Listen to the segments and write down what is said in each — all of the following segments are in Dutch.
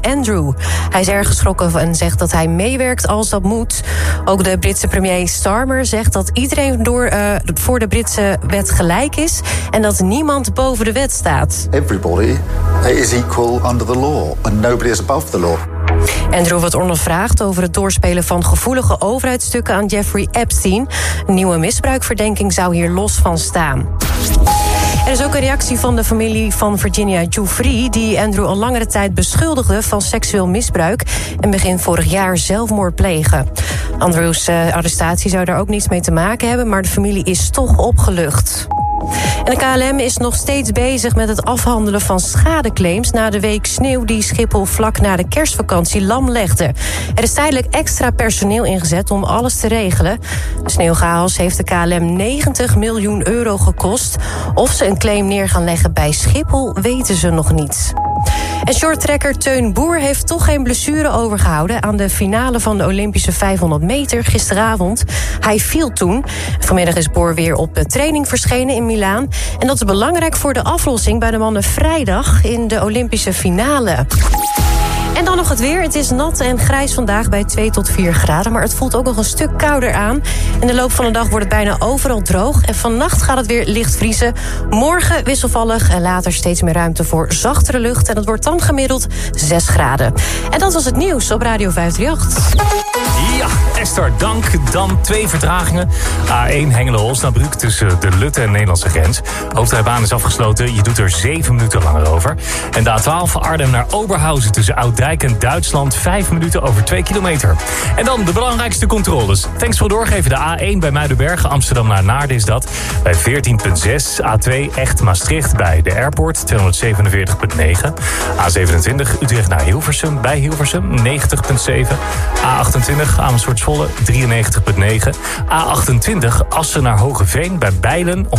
Andrew. Hij is erg geschrokken en zegt dat hij meewerkt als dat moet. Ook de Britse premier Starmer zegt dat iedereen door, uh, voor de Britse wet gelijk is... en dat niemand boven de wet staat. Everybody is equal under the law and nobody is above the law. Andrew wordt ondervraagd over het doorspelen van gevoelige overheidsstukken aan Jeffrey Epstein. Een nieuwe misbruikverdenking zou hier los van staan. Er is ook een reactie van de familie van Virginia Giuffre... die Andrew al langere tijd beschuldigde van seksueel misbruik... en begin vorig jaar zelfmoord plegen. Andrews uh, arrestatie zou daar ook niets mee te maken hebben... maar de familie is toch opgelucht. En de KLM is nog steeds bezig met het afhandelen van schadeclaims... na de week sneeuw die Schiphol vlak na de kerstvakantie lam legde. Er is tijdelijk extra personeel ingezet om alles te regelen. De sneeuwchaos heeft de KLM 90 miljoen euro gekost. Of ze een claim neer gaan leggen bij Schiphol, weten ze nog niet. En shorttrekker Teun Boer heeft toch geen blessure overgehouden... aan de finale van de Olympische 500 meter gisteravond. Hij viel toen. Vanmiddag is Boer weer op training verschenen in Milaan. En dat is belangrijk voor de aflossing bij de mannen vrijdag... in de Olympische finale. En dan nog het weer. Het is nat en grijs vandaag bij 2 tot 4 graden. Maar het voelt ook nog een stuk kouder aan. In de loop van de dag wordt het bijna overal droog. En vannacht gaat het weer licht vriezen. Morgen wisselvallig en later steeds meer ruimte voor zachtere lucht. En het wordt dan gemiddeld 6 graden. En dat was het nieuws op Radio 538. Ja, Esther, dank. Dan twee vertragingen. A1 Hengelo-Osnabrück tussen de Lutte en Nederlandse grens. Hoofdrijbaan is afgesloten. Je doet er 7 minuten langer over. En de A12 Arnhem naar Oberhausen tussen Oud Duitsland. Vijf minuten over twee kilometer. En dan de belangrijkste controles. Thanks voor doorgeven. De A1 bij Muidenberg, Amsterdam naar Naarden is dat. Bij 14.6. A2 Echt Maastricht bij de airport 247.9. A27 Utrecht naar Hilversum bij Hilversum 90.7. A28 Amersfoort Zwolle 93.9. A28 Assen naar Hogeveen bij Bijlen 157.6.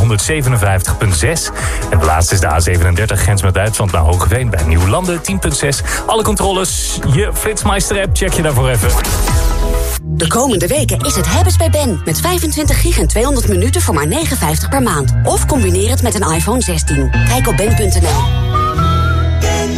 En de laatste is de A37 grens met Duitsland naar Hogeveen bij Nieuwlanden 10.6. Alle controles je Flitsmeister-app, check je daarvoor even. De komende weken is het hebben's bij Ben. Met 25 gig en 200 minuten voor maar 59 per maand. Of combineer het met een iPhone 16. Kijk op ben.nl.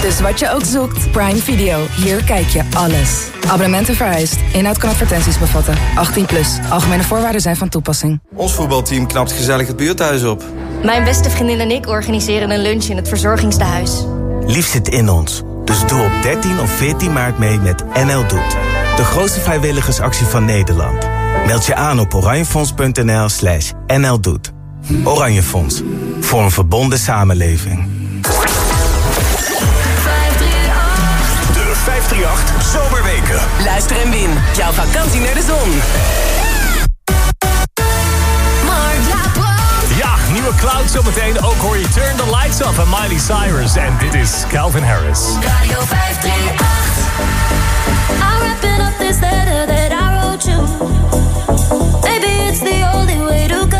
Dus wat je ook zoekt, Prime Video. Hier kijk je alles. Abonnementen vereist. Inhoud kan advertenties bevatten. 18 plus. Algemene voorwaarden zijn van toepassing. Ons voetbalteam knapt gezellig het buurthuis op. Mijn beste vriendin en ik organiseren een lunch in het verzorgingstehuis. Lief zit in ons. Dus doe op 13 of 14 maart mee met NL Doet. De grootste vrijwilligersactie van Nederland. Meld je aan op oranjefonds.nl slash NL Doet. Oranje Fonds. Voor een verbonden samenleving. 538 Zomerweken. Luister en win. Jouw vakantie naar de zon. Ja, nieuwe cloud zometeen. Ook hoor je Turn the Lights Off van Miley Cyrus. En dit is Calvin Harris. Radio 538. I'm wrapping up this letter that I wrote you. Maybe it's the only way to cut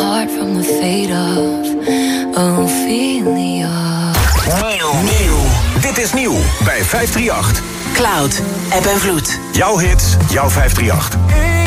heart from the fate of Ophelia. Nieuw. Nieuw. Dit is nieuw bij 538. Cloud, app en vloed. Jouw hits, jouw 538.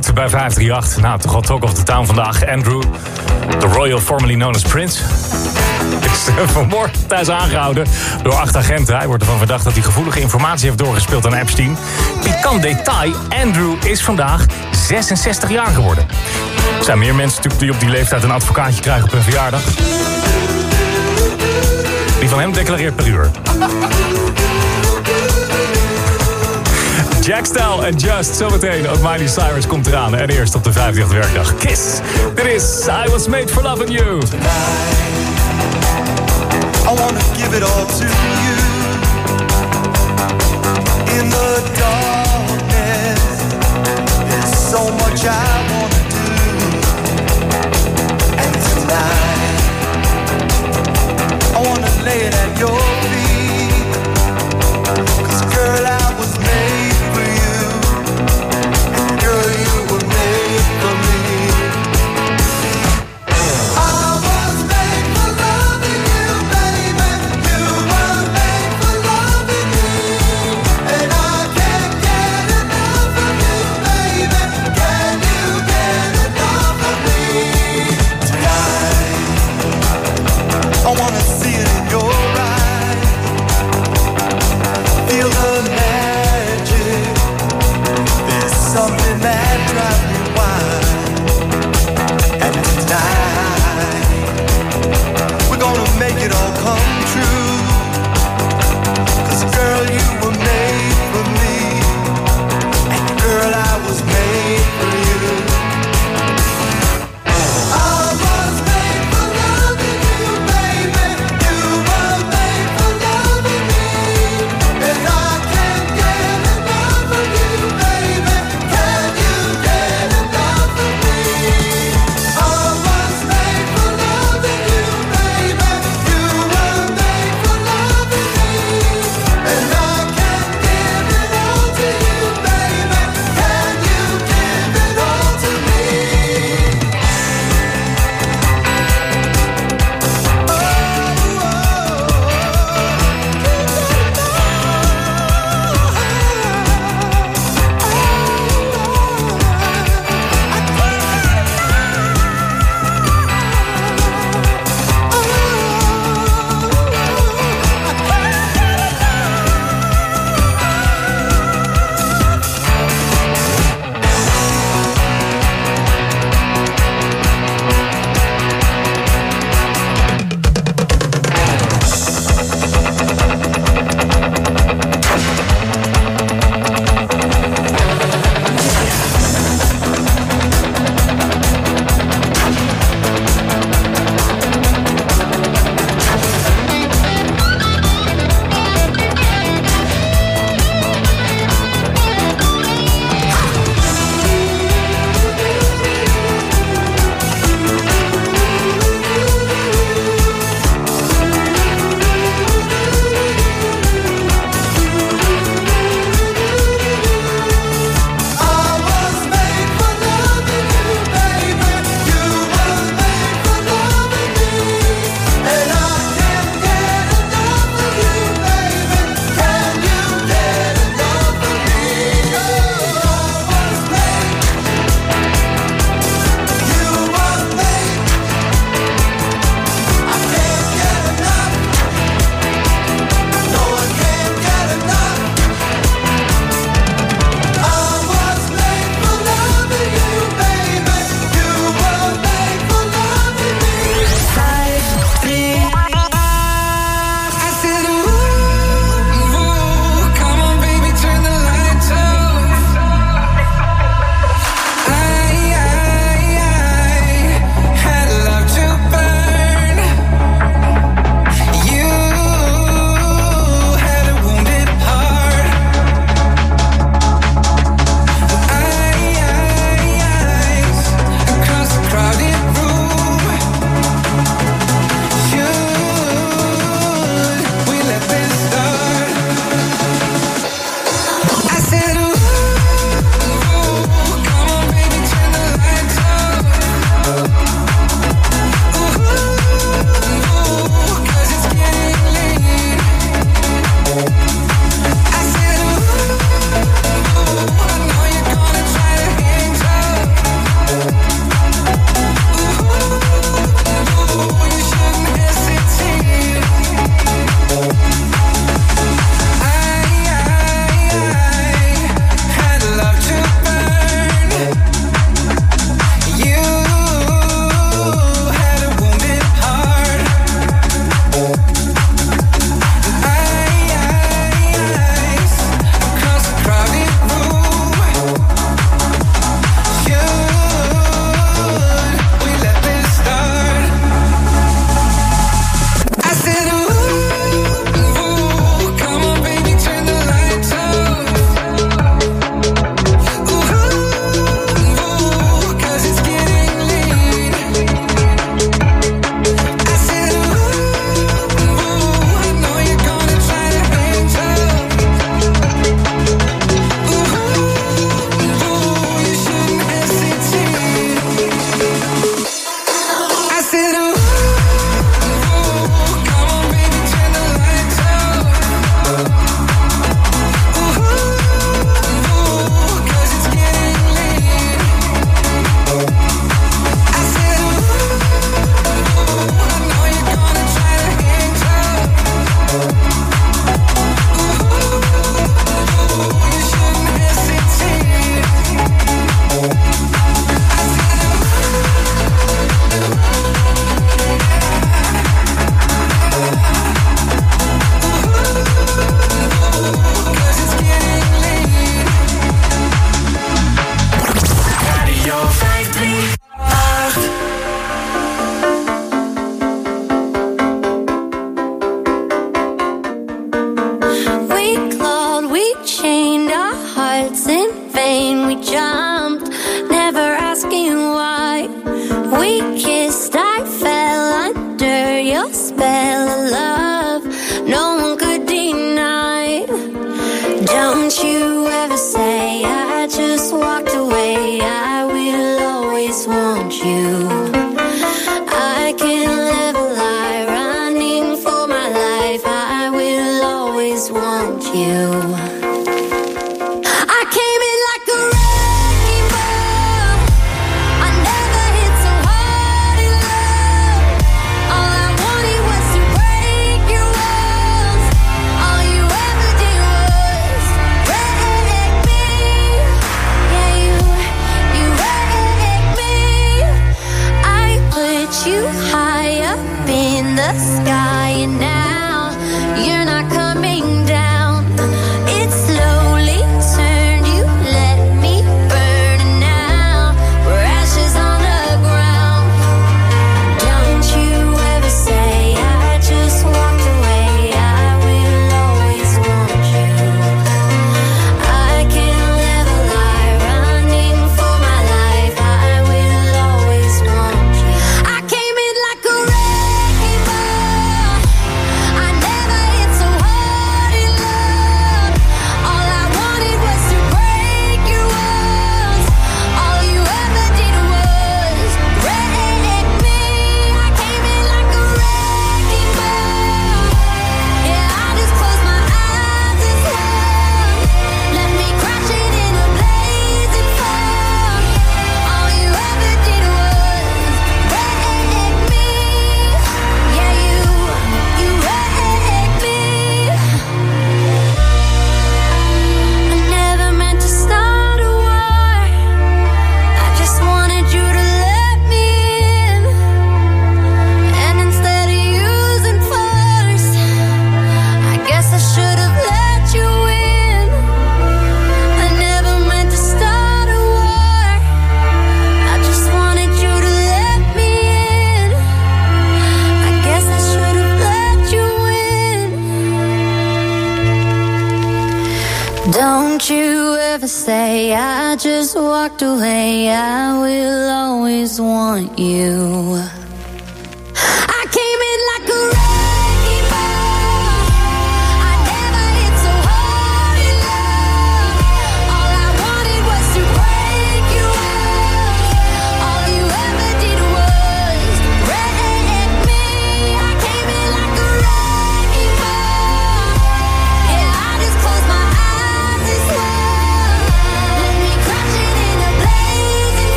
Vloed bij 538. Nou, toch wel talk of the town vandaag. Andrew, the royal formerly known as Prince. Is eh, vanmorgen thuis aangehouden door acht agenten. Hij wordt ervan verdacht dat hij gevoelige informatie heeft doorgespeeld aan Epstein. Pikant detail, Andrew is vandaag 66 jaar geworden. Er zijn meer mensen die op die leeftijd een advocaatje krijgen op hun verjaardag. Die van hem declareert per uur. Jack Style en Just, zometeen ook Miley Cyrus komt eraan. En eerst op de 50 werkdag. Kiss, dit is I Was Made For Loving You. I wanna give it all to you. In the darkness, there's so much I wanna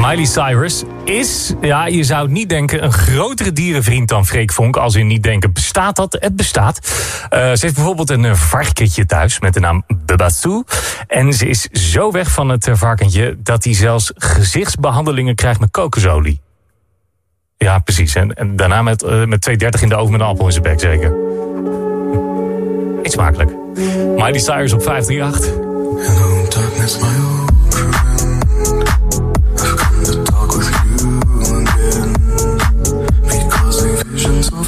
Miley Cyrus is, ja, je zou het niet denken, een grotere dierenvriend dan Freek Vonk. Als je niet denken, bestaat dat? Het bestaat. Eh, ze heeft bijvoorbeeld een eh, varkentje thuis met de naam Babatou, En ze is zo weg van het eh, varkentje dat hij zelfs gezichtsbehandelingen krijgt met kokosolie. Ja, precies. En, en daarna met, uh, met 2,30 in de oven met een appel in zijn bek, zeker. Eet smakelijk. Miley Cyrus op 538. Hello, darkness, my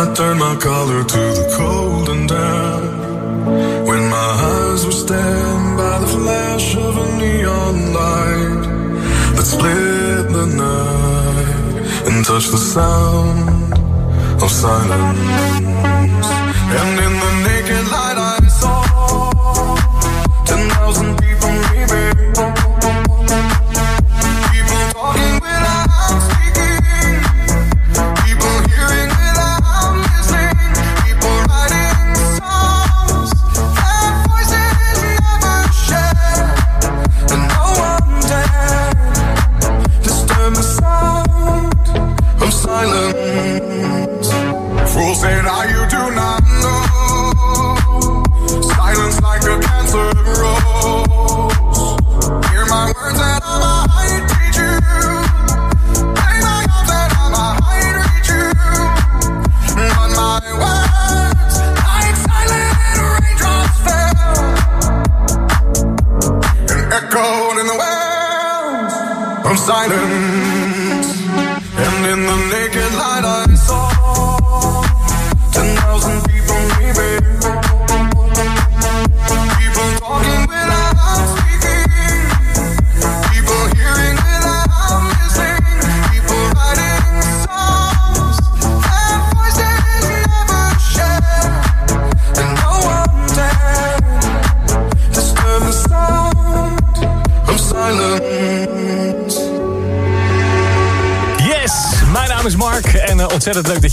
I turned my collar to the cold and damp. When my eyes were stabbed by the flash of a neon light that split the night and touched the sound of silence. And in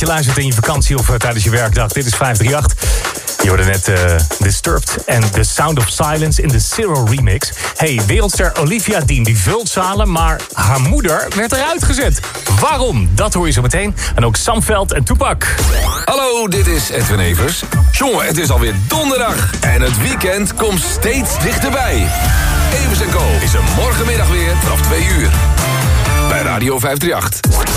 luistert in je vakantie of eh, tijdens je werkdag. Dit is 538. Je hoorde net eh, Disturbed en The Sound of Silence in de Zero remix. Hey, wereldster Olivia Dean die vult zalen, maar haar moeder werd eruit gezet. Waarom? Dat hoor je zo meteen. En ook Sam Veld en Toepak. Hallo, dit is Edwin Evers. Jongen, het is alweer donderdag en het weekend komt steeds dichterbij. Evers Co is er morgenmiddag weer vanaf 2 uur. Bij Radio 538.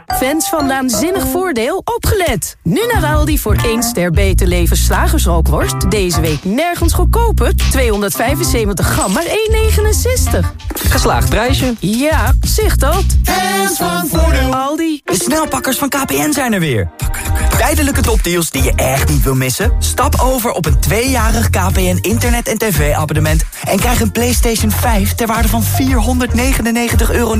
Fans van Naanzinnig Voordeel, opgelet! Nu naar Aldi voor 1 ster beter leven slagersrookworst. Deze week nergens goedkoper. 275 gram, maar 1,69. Geslaagd prijsje. Ja, zicht dat. Fans van Voordeel. Aldi. De snelpakkers van KPN zijn er weer. Tijdelijke topdeals die je echt niet wil missen? Stap over op een tweejarig KPN internet- en tv-abonnement... en krijg een PlayStation 5 ter waarde van 499,99 euro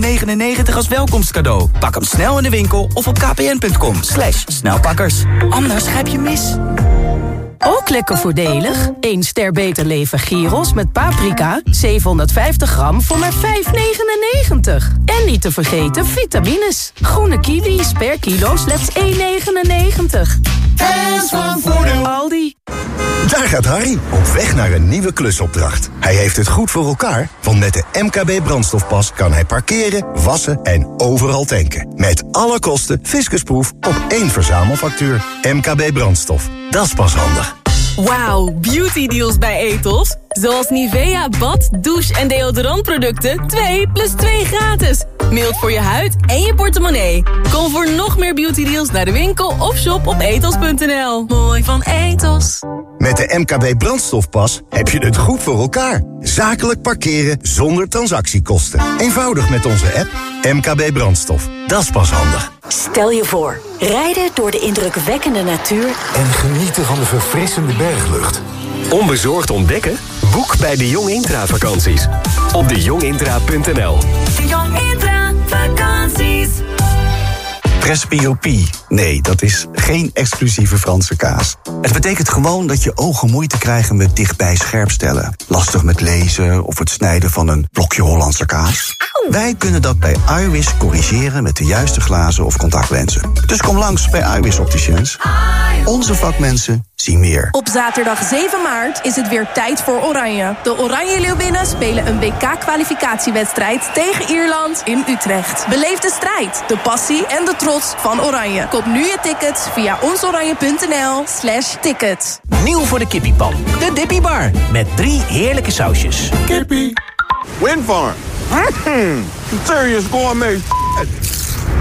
als welkomstcadeau. Pak hem snel in de winkel of op kpn.com. Slash snelpakkers. Anders grijp je mis. Ook lekker voordelig. 1 ster beter leven gyros met paprika. 750 gram voor maar 5,99. En niet te vergeten vitamines. Groene kiwis per kilo slechts 1,99. Fans van Voordeel. Aldi. Daar gaat Harry, op weg naar een nieuwe klusopdracht. Hij heeft het goed voor elkaar, want met de MKB brandstofpas kan hij parkeren, wassen en overal tanken. Met alle kosten fiscusproef op één verzamelfactuur. MKB brandstof, dat is pas handig. Wauw, beauty deals bij Etos. Zoals Nivea bad, douche en deodorantproducten 2 plus 2 gratis. Mild voor je huid en je portemonnee. Kom voor nog meer beauty deals naar de winkel of shop op etos.nl. Mooi van Etos. Met de MKB brandstofpas heb je het goed voor elkaar. Zakelijk parkeren zonder transactiekosten. Eenvoudig met onze app MKB brandstof. Dat is pas handig. Stel je voor, rijden door de indrukwekkende natuur... En genieten van de verfrissende berglucht. Onbezorgd ontdekken? Boek bij de Jong Intra vakanties. Op dejongintra.nl Presbyopie. Nee, dat is geen exclusieve Franse kaas. Het betekent gewoon dat je ogen moeite krijgen met dichtbij scherpstellen. Lastig met lezen of het snijden van een blokje Hollandse kaas. Wij kunnen dat bij iWis corrigeren met de juiste glazen of contactlenzen. Dus kom langs bij iWis Opticians. Onze vakmensen zien meer. Op zaterdag 7 maart is het weer tijd voor Oranje. De Oranje Leeuwinnen spelen een WK-kwalificatiewedstrijd tegen Ierland in Utrecht. Beleef de strijd, de passie en de trots van Oranje. Koop nu je tickets via onsoranje.nl slash tickets. Nieuw voor de kippiepan. De Dippy Bar. Met drie heerlijke sausjes. Kippie. Windfarm. Mmm. Serious gourmet.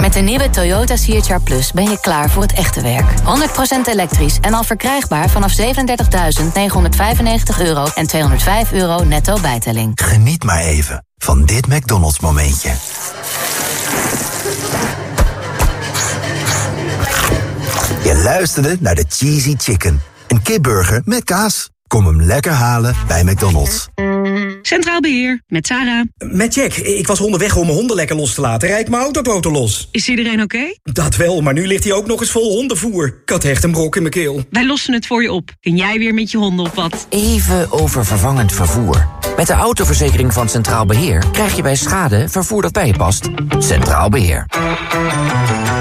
Met de nieuwe Toyota CHR Plus ben je klaar voor het echte werk. 100% elektrisch en al verkrijgbaar vanaf 37.995 euro en 205 euro netto bijtelling. Geniet maar even van dit McDonald's momentje. Je luisterde naar de Cheesy Chicken. Een kipburger met kaas. Kom hem lekker halen bij McDonald's. Centraal Beheer, met Sarah. Met Jack. Ik was onderweg om mijn honden lekker los te laten. Rijd mijn autoboten los. Is iedereen oké? Dat wel, maar nu ligt hij ook nog eens vol hondenvoer. Ik had echt een brok in mijn keel. Wij lossen het voor je op. Kun jij weer met je honden op wat? Even over vervangend vervoer. Met de autoverzekering van Centraal Beheer krijg je bij schade vervoer dat bij je past. Centraal Beheer.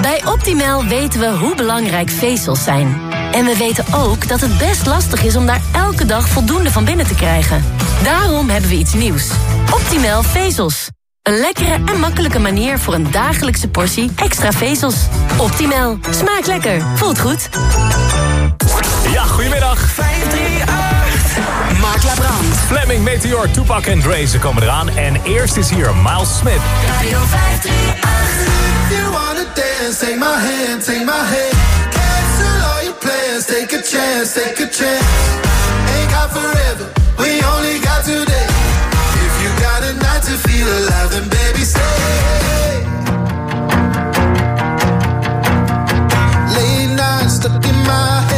Bij Optimal weten we hoe belangrijk vezels zijn. En we weten ook dat het best lastig is om daar elke dag voldoende van binnen te krijgen. Daarom hebben we iets nieuws. Optimal vezels. Een lekkere en makkelijke manier voor een dagelijkse portie extra vezels. Optimal. Smaakt lekker. Voelt goed. Ja, goedemiddag. 538. Mark Labrand. Fleming, Meteor, Tupac en Dre, ze komen eraan. En eerst is hier Miles Smith. Radio 538. You wanna dance, take my hand, take my hand. Plans, take a chance, take a chance. Ain't got forever, we only got today. If you got a night to feel alive, then baby stay. Late nights stuck in my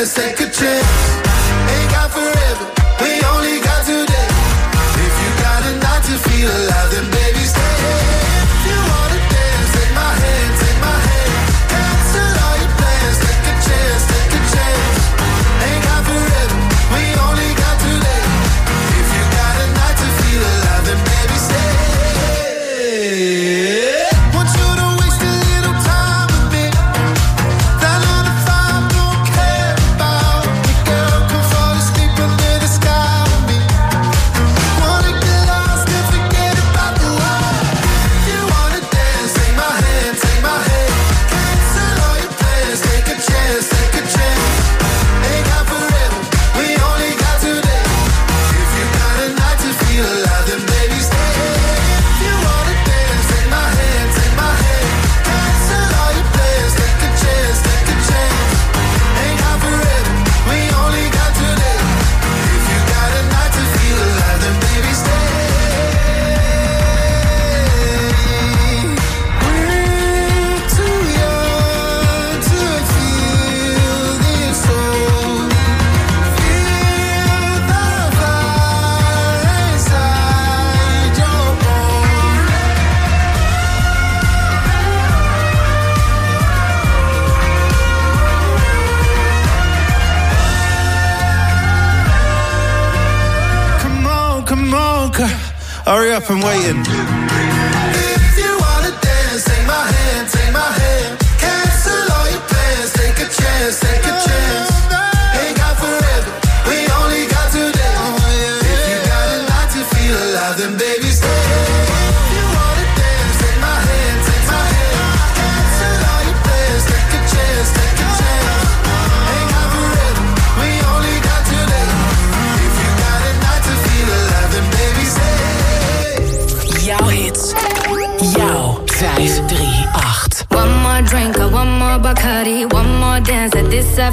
take a chance, take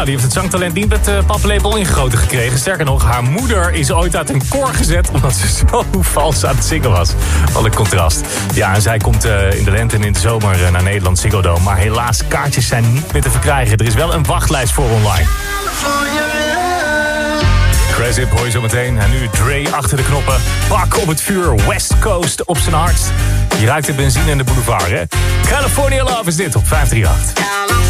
Nou, die heeft het zangtalent niet met uh, paplepel ingegoten gekregen. Sterker nog, haar moeder is ooit uit een koor gezet... omdat ze zo vals aan het zingen was. Wat een contrast. Ja, en zij komt uh, in de lente en in de zomer uh, naar Nederland, Ziggo. Maar helaas, kaartjes zijn niet meer te verkrijgen. Er is wel een wachtlijst voor online. Crazy hoor je zo meteen. En nu Dre achter de knoppen. Bak op het vuur. West Coast op zijn hardst. Je ruikt de benzine in de boulevard, hè? California Love is dit op 538.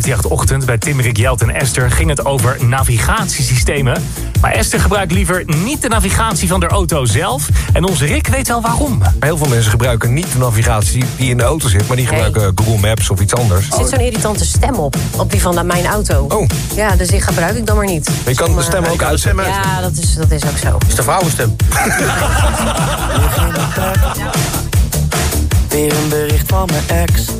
538-ochtend bij Timmerik, Jelt en Esther... ging het over navigatiesystemen. Maar Esther gebruikt liever niet de navigatie van de auto zelf. En onze Rick weet wel waarom. Heel veel mensen gebruiken niet de navigatie die in de auto zit... maar die gebruiken Google Maps of iets anders. Er zit zo'n irritante stem op, op die van mijn auto. Oh. Ja, dus die gebruik ik dan maar niet. Je kan de stem ook uitzetten. Ja, dat is, dat is ook zo. is de vrouwenstem. Weer een bericht van mijn ex.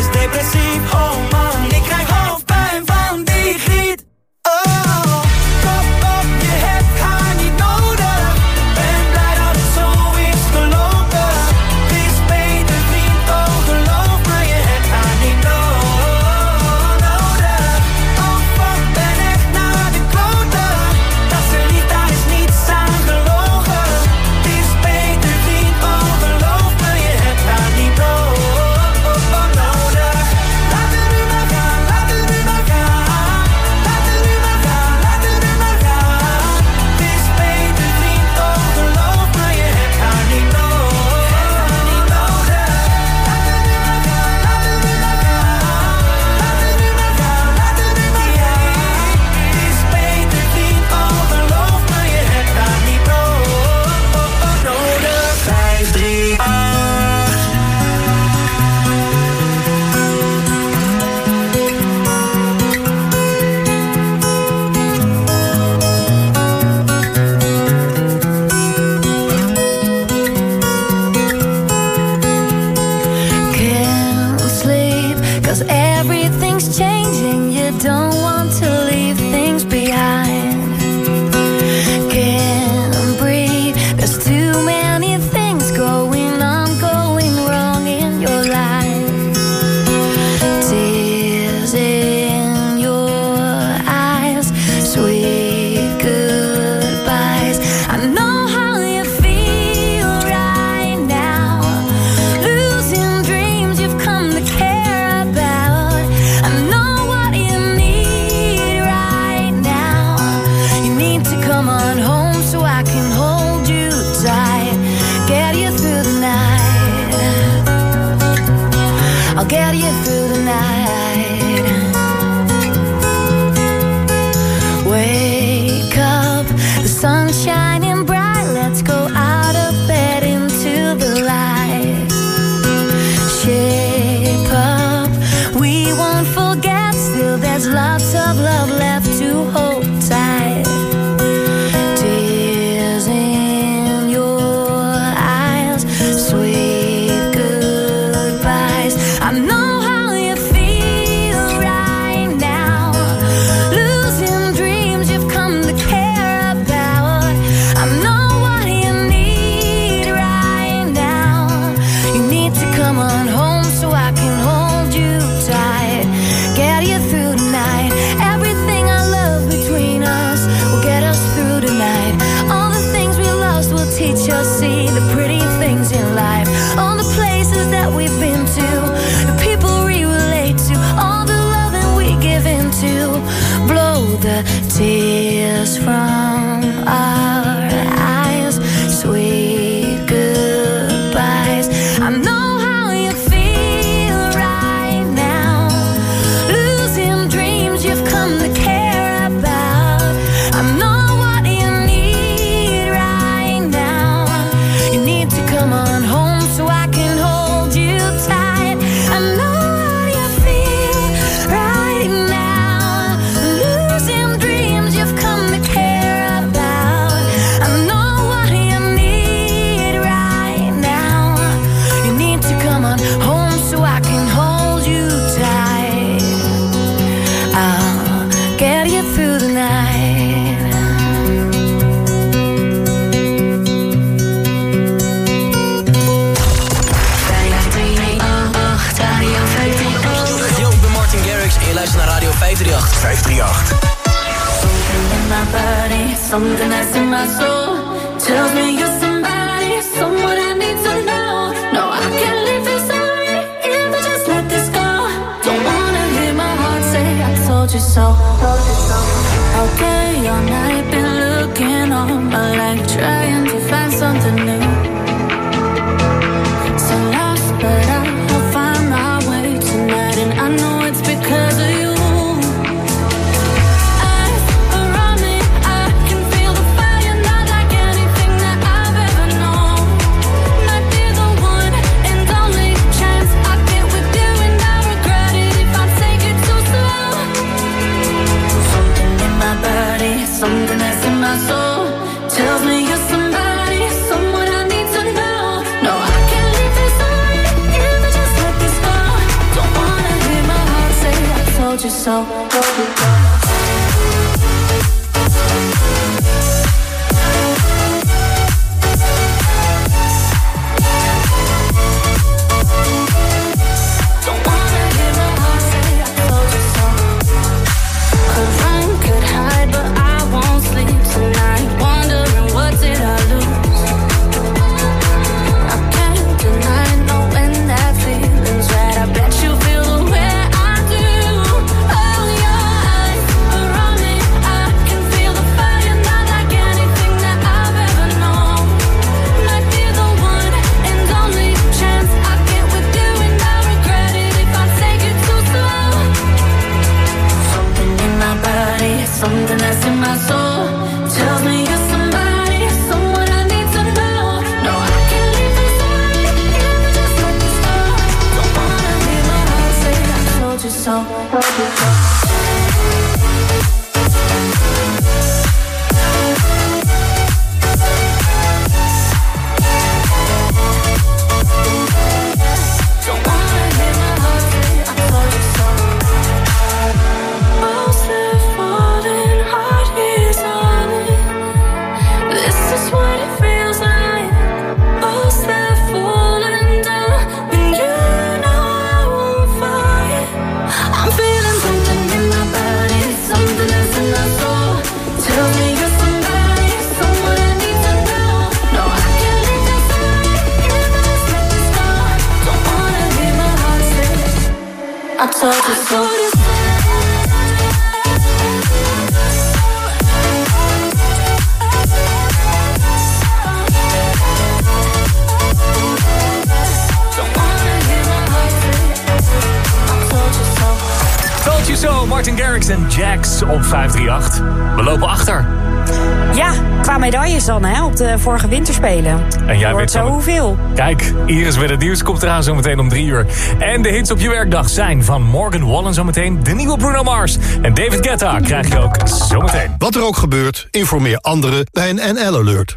Manisch depressief, oh man to come on home so I can vorige winterspelen. En jij weet zo hoeveel. Kijk, Iris werd het nieuws komt eraan zometeen om drie uur. En de hits op je werkdag zijn van Morgan Wallen zometeen... de nieuwe Bruno Mars. En David Guetta krijg je ook zometeen. Wat er ook gebeurt, informeer anderen bij een NL-alert.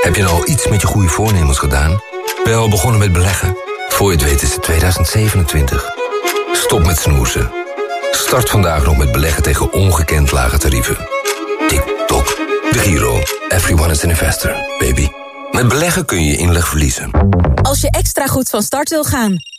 Heb je al iets met je goede voornemens gedaan? Ben je al begonnen met beleggen? Voor je het weet is het 2027. Stop met snoezen. Start vandaag nog met beleggen tegen ongekend lage tarieven. TikTok, De Giro, everyone is an investor, baby. Met beleggen kun je inleg verliezen. Als je extra goed van start wil gaan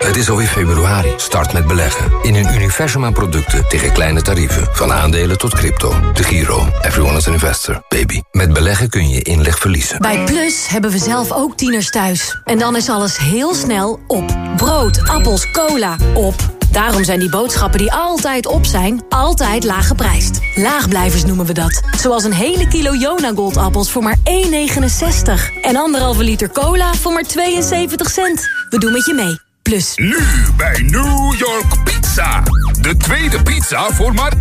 Het is alweer februari. Start met beleggen. In een universum aan producten tegen kleine tarieven. Van aandelen tot crypto. De Giro. Everyone is an investor, baby. Met beleggen kun je inleg verliezen. Bij Plus hebben we zelf ook tieners thuis. En dan is alles heel snel op. Brood, appels, cola, op. Daarom zijn die boodschappen die altijd op zijn, altijd laag geprijsd. Laagblijvers noemen we dat. Zoals een hele kilo Jona Goldappels voor maar 1,69. En anderhalve liter cola voor maar 72 cent. We doen met je mee. Plus. Nu bij New York Pizza. De tweede pizza voor maar 1,99.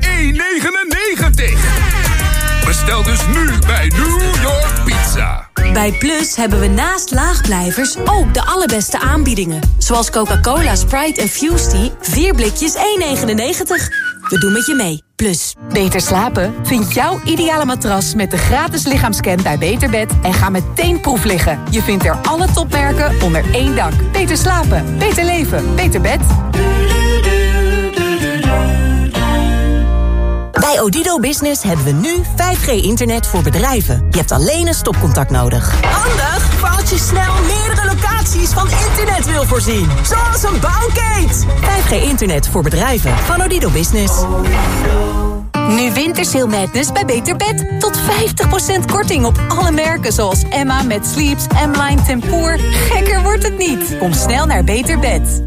Bestel dus nu bij New York Pizza. Bij Plus hebben we naast laagblijvers ook de allerbeste aanbiedingen. Zoals Coca-Cola, Sprite en Fusty. 4 blikjes 1,99. We doen met je mee. Plus. Beter slapen? Vind jouw ideale matras met de gratis lichaamscan bij Beterbed... en ga meteen proef liggen. Je vindt er alle topmerken onder één dak. Beter slapen, beter leven, beter bed. Bij Odido Business hebben we nu 5G-internet voor bedrijven. Je hebt alleen een stopcontact nodig. Handig als je snel meerdere locaties van internet wil voorzien. Zoals een bouwkate. 5G-internet voor bedrijven van Odido Business. Nu Wintersail Madness bij Beter Bed. Tot 50% korting op alle merken zoals Emma met Sleeps, M-Line Tempoor. Gekker wordt het niet. Kom snel naar Beter Bed.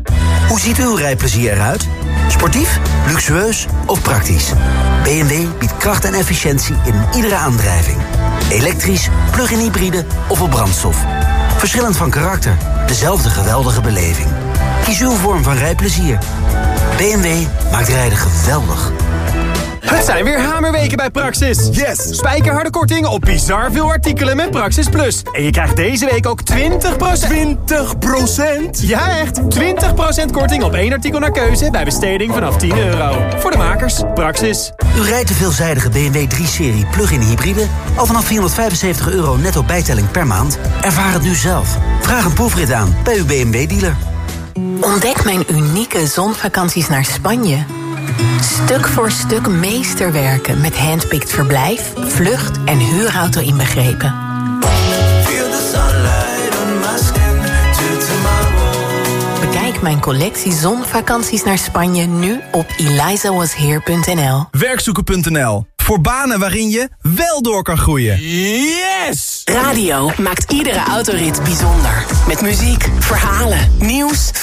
Hoe ziet uw rijplezier eruit? Sportief, luxueus of praktisch? BMW biedt kracht en efficiëntie in iedere aandrijving. Elektrisch, plug-in hybride of op brandstof. Verschillend van karakter, dezelfde geweldige beleving. Kies uw vorm van rijplezier. BMW maakt rijden geweldig. Het zijn weer hamerweken bij Praxis. Yes! Spijkerharde korting op bizar veel artikelen met Praxis Plus. En je krijgt deze week ook 20%... 20%? Ja, echt! 20% korting op één artikel naar keuze bij besteding vanaf 10 euro. Voor de makers, Praxis. U rijdt de veelzijdige BMW 3-serie plug-in hybride... al vanaf 475 euro netto bijtelling per maand? Ervaar het nu zelf. Vraag een proefrit aan bij uw BMW-dealer. Ontdek mijn unieke zonvakanties naar Spanje. Stuk voor stuk meesterwerken met handpicked verblijf, vlucht en huurauto inbegrepen. Bekijk mijn collectie zonvakanties naar Spanje nu op elizawasheer.nl. Werkzoeken.nl. Voor banen waarin je wel door kan groeien. Yes! Radio maakt iedere autorit bijzonder. Met muziek, verhalen, nieuws, verbindingen